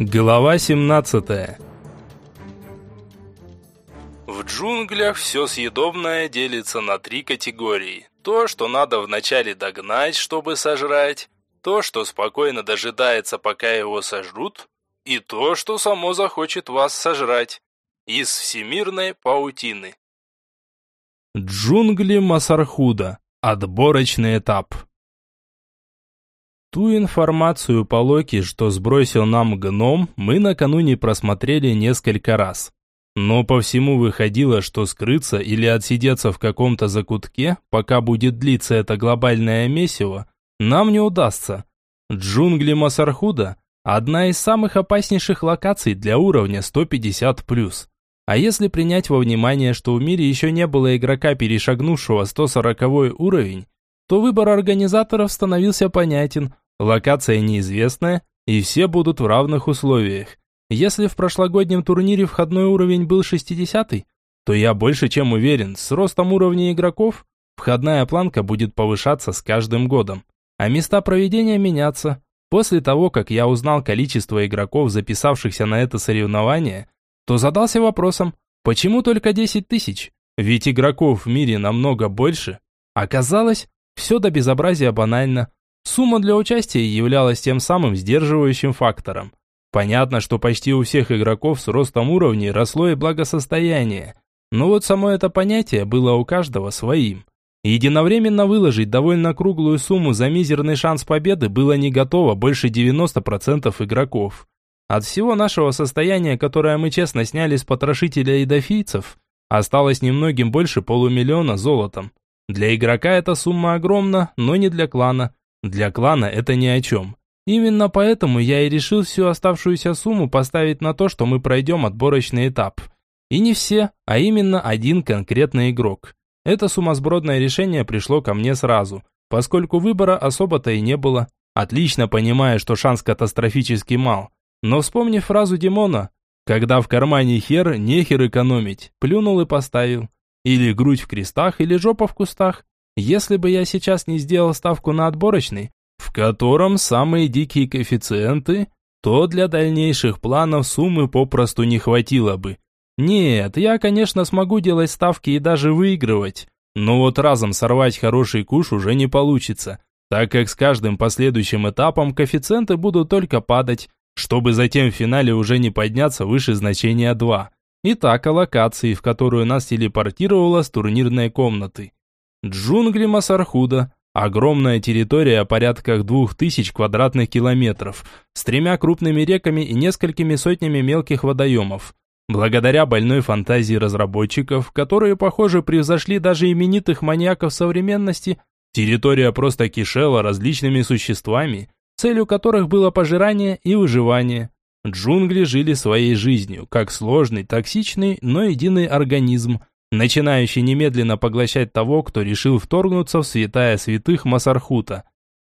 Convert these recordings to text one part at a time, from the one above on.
Глава 17 В джунглях все съедобное делится на три категории. То, что надо вначале догнать, чтобы сожрать, то, что спокойно дожидается, пока его сожрут, и то, что само захочет вас сожрать. Из всемирной паутины. Джунгли Масархуда. Отборочный этап. Ту информацию по Локи, что сбросил нам гном, мы накануне просмотрели несколько раз. Но по всему выходило, что скрыться или отсидеться в каком-то закутке, пока будет длиться это глобальное месиво, нам не удастся. Джунгли Масархуда – одна из самых опаснейших локаций для уровня 150+. А если принять во внимание, что в мире еще не было игрока, перешагнувшего 140 уровень, то выбор организаторов становился понятен. Локация неизвестная, и все будут в равных условиях. Если в прошлогоднем турнире входной уровень был 60 то я больше чем уверен, с ростом уровня игроков входная планка будет повышаться с каждым годом, а места проведения меняться. После того, как я узнал количество игроков, записавшихся на это соревнование, то задался вопросом, почему только 10 тысяч? Ведь игроков в мире намного больше. Оказалось, все до безобразия банально. Сумма для участия являлась тем самым сдерживающим фактором. Понятно, что почти у всех игроков с ростом уровней росло и благосостояние. Но вот само это понятие было у каждого своим. Единовременно выложить довольно круглую сумму за мизерный шанс победы было не готово больше 90% игроков. От всего нашего состояния, которое мы честно сняли с потрошителя и дофийцев, осталось немногим больше полумиллиона золотом. Для игрока эта сумма огромна, но не для клана. Для клана это ни о чем. Именно поэтому я и решил всю оставшуюся сумму поставить на то, что мы пройдем отборочный этап. И не все, а именно один конкретный игрок. Это сумасбродное решение пришло ко мне сразу, поскольку выбора особо-то и не было. Отлично понимая, что шанс катастрофически мал. Но вспомнив фразу Димона, когда в кармане хер, нехер экономить, плюнул и поставил. Или грудь в крестах, или жопа в кустах. Если бы я сейчас не сделал ставку на отборочный, в котором самые дикие коэффициенты, то для дальнейших планов суммы попросту не хватило бы. Нет, я, конечно, смогу делать ставки и даже выигрывать, но вот разом сорвать хороший куш уже не получится, так как с каждым последующим этапом коэффициенты будут только падать, чтобы затем в финале уже не подняться выше значения 2. Итак, о локации, в которую нас телепортировало с турнирной комнаты. Джунгли Масархуда. Огромная территория двух тысяч квадратных километров, с тремя крупными реками и несколькими сотнями мелких водоемов. Благодаря больной фантазии разработчиков, которые, похоже, превзошли даже именитых маньяков современности, территория просто кишела различными существами, целью которых было пожирание и выживание. Джунгли жили своей жизнью, как сложный, токсичный, но единый организм, начинающий немедленно поглощать того, кто решил вторгнуться в святая святых Масархута.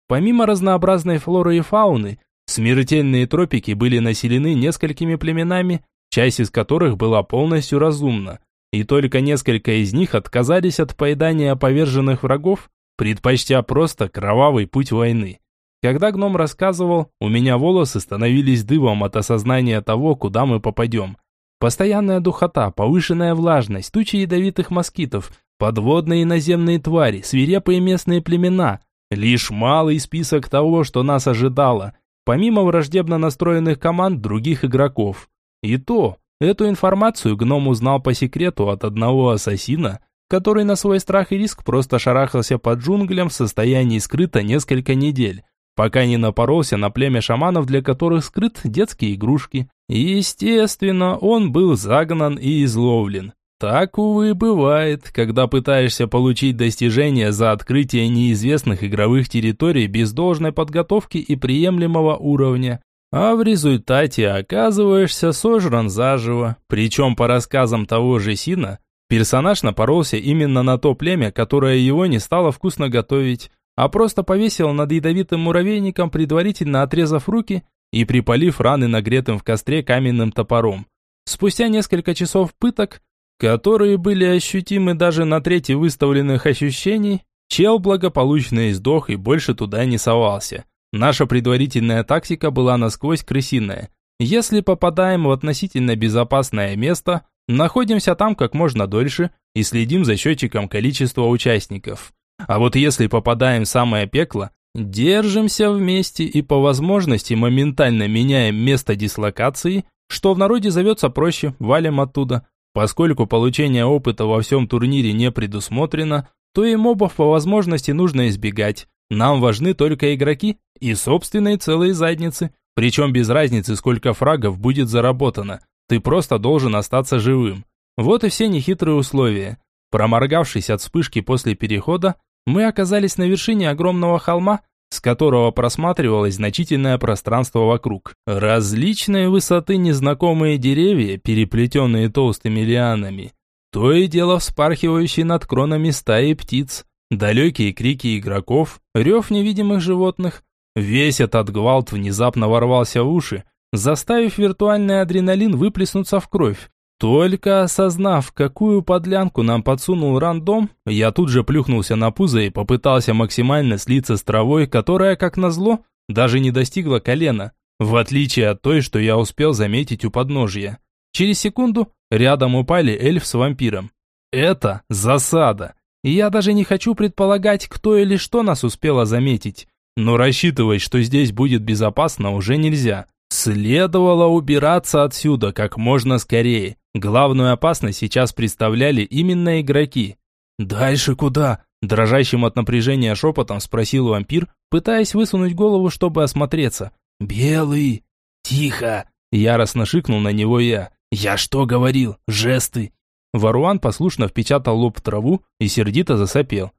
Помимо разнообразной флоры и фауны, смертельные тропики были населены несколькими племенами, часть из которых была полностью разумна, и только несколько из них отказались от поедания поверженных врагов, предпочтя просто кровавый путь войны. Когда гном рассказывал, у меня волосы становились дыбом от осознания того, куда мы попадем. Постоянная духота, повышенная влажность, тучи ядовитых москитов, подводные и наземные твари, свирепые местные племена. Лишь малый список того, что нас ожидало, помимо враждебно настроенных команд других игроков. И то, эту информацию гном узнал по секрету от одного ассасина, который на свой страх и риск просто шарахался по джунглям в состоянии скрыто несколько недель, пока не напоролся на племя шаманов, для которых скрыт детские игрушки. Естественно, он был загнан и изловлен. Так, увы, бывает, когда пытаешься получить достижения за открытие неизвестных игровых территорий без должной подготовки и приемлемого уровня. А в результате оказываешься сожран заживо. Причем, по рассказам того же Сина, персонаж напоролся именно на то племя, которое его не стало вкусно готовить а просто повесил над ядовитым муравейником, предварительно отрезав руки и припалив раны нагретым в костре каменным топором. Спустя несколько часов пыток, которые были ощутимы даже на трети выставленных ощущений, чел благополучно издох и больше туда не совался. Наша предварительная тактика была насквозь крысиная. Если попадаем в относительно безопасное место, находимся там как можно дольше и следим за счетчиком количества участников. А вот если попадаем в самое пекло, держимся вместе и по возможности моментально меняем место дислокации, что в народе зовется проще, валим оттуда. Поскольку получение опыта во всем турнире не предусмотрено, то и мобов по возможности нужно избегать. Нам важны только игроки и собственные целые задницы, причем без разницы, сколько фрагов будет заработано. Ты просто должен остаться живым. Вот и все нехитрые условия. Проморгавшись от вспышки после перехода, мы оказались на вершине огромного холма, с которого просматривалось значительное пространство вокруг. Различные высоты незнакомые деревья, переплетенные толстыми лианами. То и дело вспархивающие над кронами стаи птиц. Далекие крики игроков, рев невидимых животных. Весь этот гвалт внезапно ворвался в уши, заставив виртуальный адреналин выплеснуться в кровь. Только осознав, какую подлянку нам подсунул рандом, я тут же плюхнулся на пузо и попытался максимально слиться с травой, которая, как назло, даже не достигла колена, в отличие от той, что я успел заметить у подножья. Через секунду рядом упали эльф с вампиром. Это засада. Я даже не хочу предполагать, кто или что нас успело заметить. Но рассчитывать, что здесь будет безопасно, уже нельзя. Следовало убираться отсюда как можно скорее. Главную опасность сейчас представляли именно игроки. «Дальше куда?» – дрожащим от напряжения шепотом спросил вампир, пытаясь высунуть голову, чтобы осмотреться. «Белый!» «Тихо!» – яростно шикнул на него я. «Я что говорил? Жесты!» Варуан послушно впечатал лоб в траву и сердито засопел.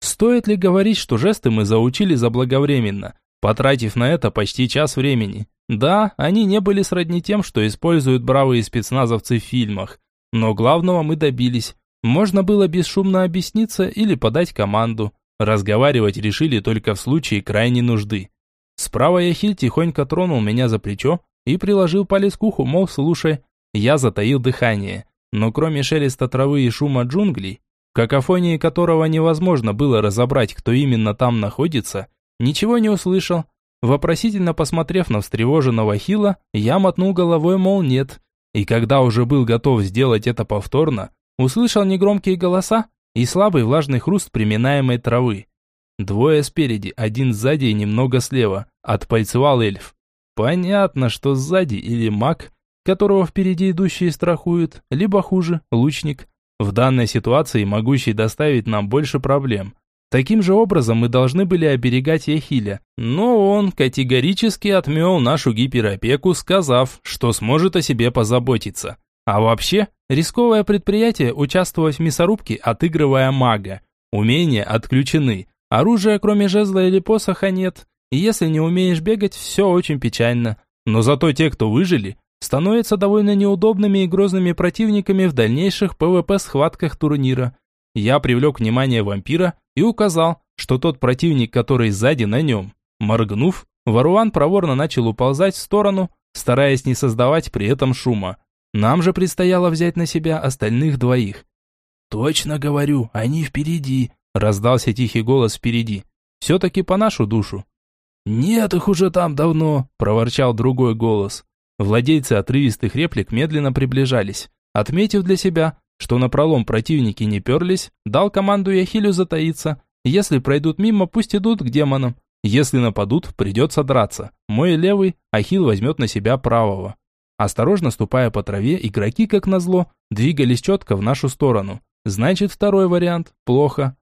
Стоит ли говорить, что жесты мы заучили заблаговременно, потратив на это почти час времени? Да, они не были сродни тем, что используют бравые спецназовцы в фильмах. Но главного мы добились. Можно было бесшумно объясниться или подать команду. Разговаривать решили только в случае крайней нужды. Справа Яхиль тихонько тронул меня за плечо и приложил палец к уху, мол, слушай. Я затаил дыхание. Но кроме шелеста травы и шума джунглей, в какофонии которого невозможно было разобрать, кто именно там находится, ничего не услышал. Вопросительно посмотрев на встревоженного Хила, я мотнул головой, мол, нет. И когда уже был готов сделать это повторно, услышал негромкие голоса и слабый влажный хруст приминаемой травы. Двое спереди, один сзади и немного слева, отпальцевал эльф. Понятно, что сзади или маг, которого впереди идущие страхуют, либо хуже, лучник, в данной ситуации могущий доставить нам больше проблем. Таким же образом мы должны были оберегать Яхиля, но он категорически отмел нашу гиперопеку, сказав, что сможет о себе позаботиться. А вообще, рисковое предприятие участвовать в мясорубке, отыгрывая мага. Умения отключены, оружия кроме жезла или посоха нет, и если не умеешь бегать, все очень печально. Но зато те, кто выжили, становятся довольно неудобными и грозными противниками в дальнейших ПВП-схватках турнира. Я привлек внимание вампира и указал, что тот противник, который сзади на нем. Моргнув, Варуан проворно начал уползать в сторону, стараясь не создавать при этом шума. Нам же предстояло взять на себя остальных двоих. «Точно говорю, они впереди», – раздался тихий голос впереди. «Все-таки по нашу душу». «Нет их уже там давно», – проворчал другой голос. Владельцы отрывистых реплик медленно приближались, отметив для себя, что на пролом противники не перлись, дал команду Яхилю затаиться. Если пройдут мимо, пусть идут к демонам. Если нападут, придется драться. Мой левый, Ахил возьмет на себя правого. Осторожно ступая по траве, игроки, как назло, двигались четко в нашу сторону. Значит, второй вариант – плохо.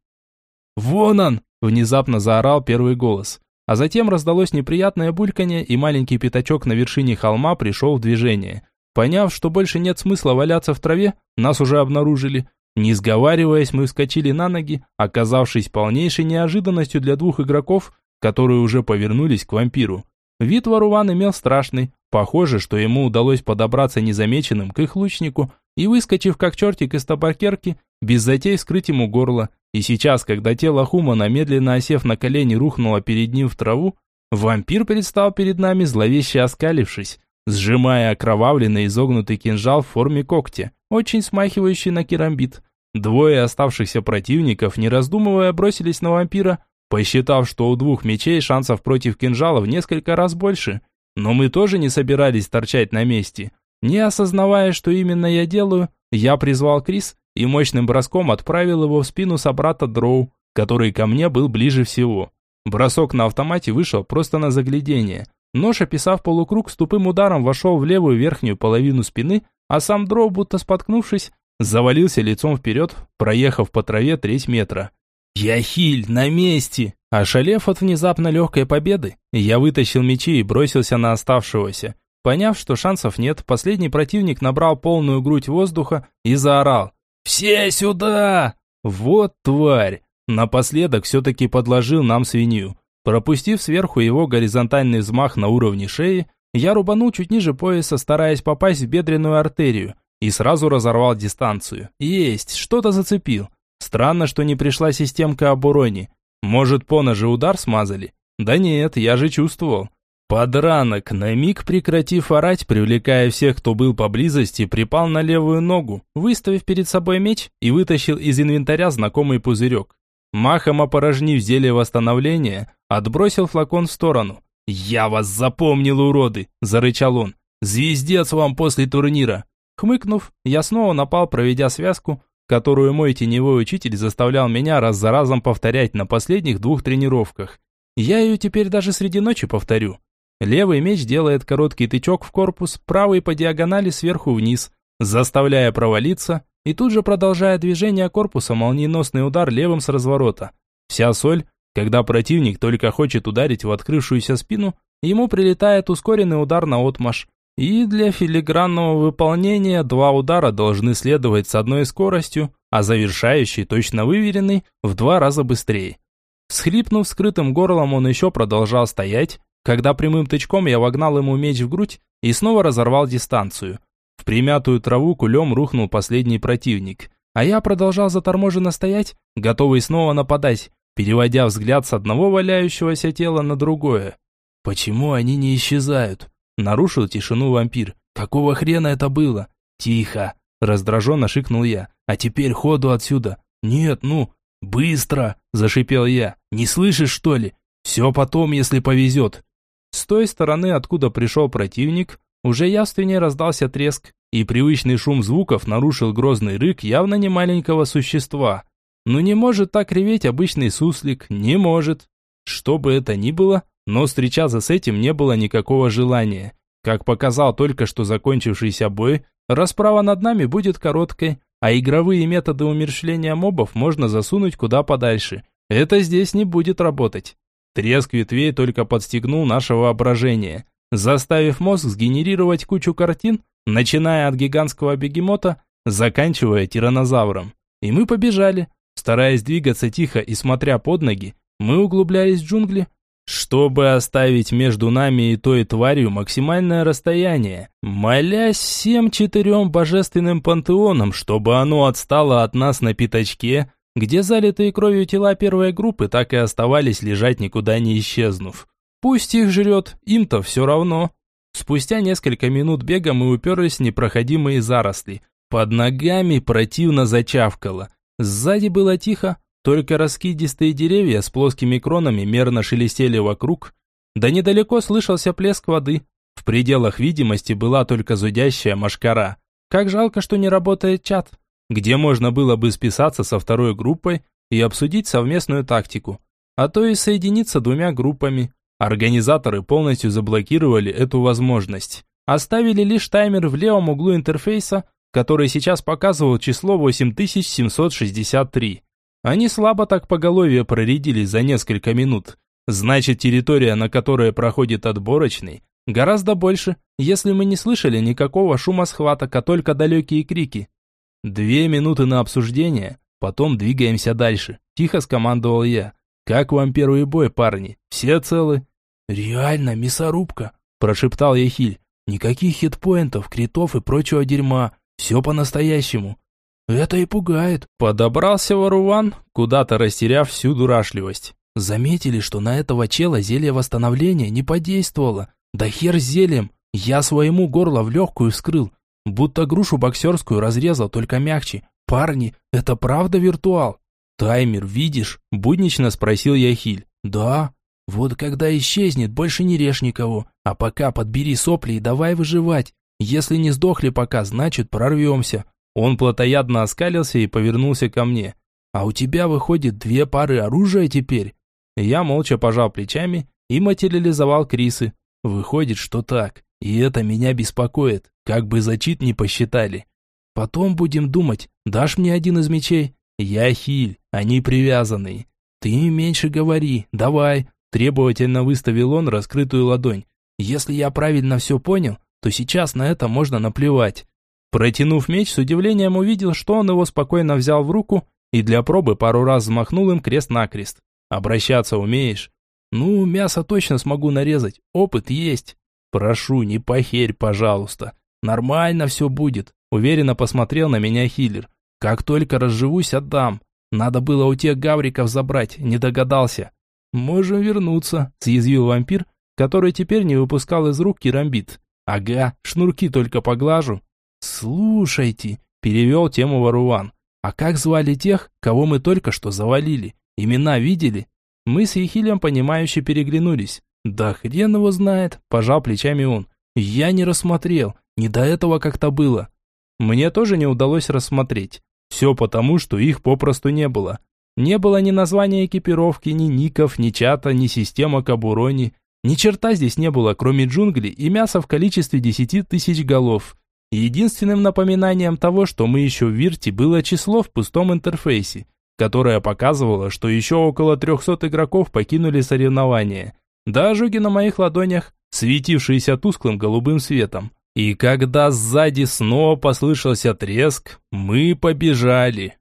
«Вон он!» – внезапно заорал первый голос. А затем раздалось неприятное бульканье, и маленький пятачок на вершине холма пришел в движение. Поняв, что больше нет смысла валяться в траве, нас уже обнаружили. Не сговариваясь, мы вскочили на ноги, оказавшись полнейшей неожиданностью для двух игроков, которые уже повернулись к вампиру. Вид Варуван имел страшный. Похоже, что ему удалось подобраться незамеченным к их лучнику и, выскочив как чертик из табакерки, без затей скрыть ему горло. И сейчас, когда тело Хумана, медленно осев на колени, рухнуло перед ним в траву, вампир предстал перед нами, зловеще оскалившись сжимая окровавленный изогнутый кинжал в форме когтя, очень смахивающий на керамбит. Двое оставшихся противников, не раздумывая, бросились на вампира, посчитав, что у двух мечей шансов против кинжала в несколько раз больше. Но мы тоже не собирались торчать на месте. Не осознавая, что именно я делаю, я призвал Крис и мощным броском отправил его в спину собрата Дроу, который ко мне был ближе всего. Бросок на автомате вышел просто на заглядение. Нож, описав полукруг, с тупым ударом вошел в левую верхнюю половину спины, а сам Дроу, будто споткнувшись, завалился лицом вперед, проехав по траве треть метра. «Яхиль, на месте!» Ошалев от внезапно легкой победы, я вытащил мечи и бросился на оставшегося. Поняв, что шансов нет, последний противник набрал полную грудь воздуха и заорал. «Все сюда!» Вот тварь! Напоследок все-таки подложил нам свинью. Пропустив сверху его горизонтальный взмах на уровне шеи, я рубанул чуть ниже пояса, стараясь попасть в бедренную артерию, и сразу разорвал дистанцию. Есть, что-то зацепил. Странно, что не пришла системка об уроне. Может, по ноже удар смазали? Да нет, я же чувствовал. Подранок, на миг прекратив орать, привлекая всех, кто был поблизости, припал на левую ногу, выставив перед собой меч и вытащил из инвентаря знакомый пузырек. Махом опорожнив зелье восстановления, отбросил флакон в сторону. «Я вас запомнил, уроды!» – зарычал он. «Звездец вам после турнира!» Хмыкнув, я снова напал, проведя связку, которую мой теневой учитель заставлял меня раз за разом повторять на последних двух тренировках. Я ее теперь даже среди ночи повторю. Левый меч делает короткий тычок в корпус, правый по диагонали сверху вниз, заставляя провалиться, и тут же продолжая движение корпуса молниеносный удар левым с разворота. Вся соль, когда противник только хочет ударить в открывшуюся спину, ему прилетает ускоренный удар на отмаш, и для филигранного выполнения два удара должны следовать с одной скоростью, а завершающий, точно выверенный, в два раза быстрее. Схлипнув скрытым горлом, он еще продолжал стоять, когда прямым тычком я вогнал ему меч в грудь и снова разорвал дистанцию. В примятую траву кулем рухнул последний противник, а я продолжал заторможенно стоять, готовый снова нападать, переводя взгляд с одного валяющегося тела на другое. «Почему они не исчезают?» Нарушил тишину вампир. «Какого хрена это было?» «Тихо!» Раздраженно шикнул я. «А теперь ходу отсюда!» «Нет, ну, быстро!» Зашипел я. «Не слышишь, что ли? Все потом, если повезет!» С той стороны, откуда пришел противник, уже явственнее раздался треск, и привычный шум звуков нарушил грозный рык явно не маленького существа. Ну не может так реветь обычный суслик, не может. Что бы это ни было, но встречаться с этим не было никакого желания. Как показал только что закончившийся бой, расправа над нами будет короткой, а игровые методы умерщвления мобов можно засунуть куда подальше. Это здесь не будет работать. Треск ветвей только подстегнул наше воображение, заставив мозг сгенерировать кучу картин, начиная от гигантского бегемота, заканчивая тиранозавром. И мы побежали. Стараясь двигаться тихо и смотря под ноги, мы углублялись в джунгли, чтобы оставить между нами и той тварью максимальное расстояние, молясь всем четырем божественным пантеонам, чтобы оно отстало от нас на пятачке, где залитые кровью тела первой группы так и оставались лежать никуда не исчезнув. Пусть их жрет, им-то все равно. Спустя несколько минут бега мы уперлись в непроходимые заросли. Под ногами противно зачавкало. Сзади было тихо, только раскидистые деревья с плоскими кронами мерно шелестели вокруг, да недалеко слышался плеск воды. В пределах видимости была только зудящая машкара. Как жалко, что не работает чат, где можно было бы списаться со второй группой и обсудить совместную тактику, а то и соединиться двумя группами. Организаторы полностью заблокировали эту возможность. Оставили лишь таймер в левом углу интерфейса, который сейчас показывал число 8763. Они слабо так поголовье проредились за несколько минут. Значит, территория, на которой проходит отборочный, гораздо больше, если мы не слышали никакого шума схваток, а только далекие крики. Две минуты на обсуждение, потом двигаемся дальше. Тихо скомандовал я. Как вам первый бой, парни? Все целы? Реально, мясорубка, прошептал Яхиль. Никаких хитпоинтов, критов и прочего дерьма. Все по-настоящему. Это и пугает. Подобрался Варуван, куда-то растеряв всю дурашливость. Заметили, что на этого чела зелье восстановления не подействовало. Да хер с зельем. Я своему горло в легкую вскрыл. Будто грушу боксерскую разрезал, только мягче. Парни, это правда виртуал? Таймер видишь? Буднично спросил я Хиль. Да. Вот когда исчезнет, больше не режь никого. А пока подбери сопли и давай выживать. Если не сдохли пока, значит прорвемся». Он плотоядно оскалился и повернулся ко мне. «А у тебя, выходит, две пары оружия теперь?» Я молча пожал плечами и материализовал Крисы. «Выходит, что так. И это меня беспокоит. Как бы зачит не посчитали. Потом будем думать, дашь мне один из мечей? Я хиль, они привязанные. Ты меньше говори, давай». Требовательно выставил он раскрытую ладонь. «Если я правильно все понял, то сейчас на это можно наплевать». Протянув меч, с удивлением увидел, что он его спокойно взял в руку и для пробы пару раз взмахнул им крест-накрест. «Обращаться умеешь?» «Ну, мясо точно смогу нарезать, опыт есть». «Прошу, не похерь, пожалуйста. Нормально все будет», – уверенно посмотрел на меня Хиллер. «Как только разживусь, отдам. Надо было у тех гавриков забрать, не догадался». «Можем вернуться», – съязвил вампир, который теперь не выпускал из рук керамбит. «Ага, шнурки только поглажу». «Слушайте», – перевел тему Варуан. «А как звали тех, кого мы только что завалили? Имена видели?» Мы с Ехилем понимающе переглянулись. «Да хрен его знает», – пожал плечами он. «Я не рассмотрел, не до этого как-то было». Мне тоже не удалось рассмотреть. Все потому, что их попросту не было. Не было ни названия экипировки, ни ников, ни чата, ни системы Кабурони. Ни черта здесь не было, кроме джунглей и мяса в количестве десяти тысяч голов. единственным напоминанием того, что мы еще в Вирте, было число в пустом интерфейсе, которое показывало, что еще около 300 игроков покинули соревнования. Да ожоги на моих ладонях, светившиеся тусклым голубым светом. И когда сзади снова послышался треск, мы побежали.